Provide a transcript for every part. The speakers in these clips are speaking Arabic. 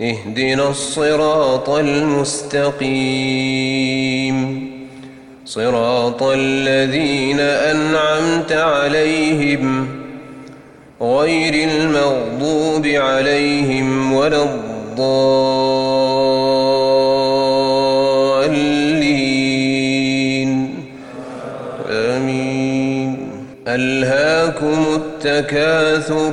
اهدنا الصراط المستقيم. صراط الذين أنعمت عليهم غير المغضوب عليهم ولا الضالين. آمين. ألهاكم التكاثر.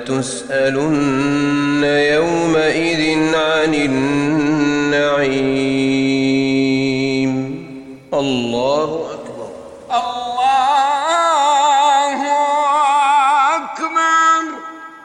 لتسألن يومئذ عن النعيم. الله أكبر. الله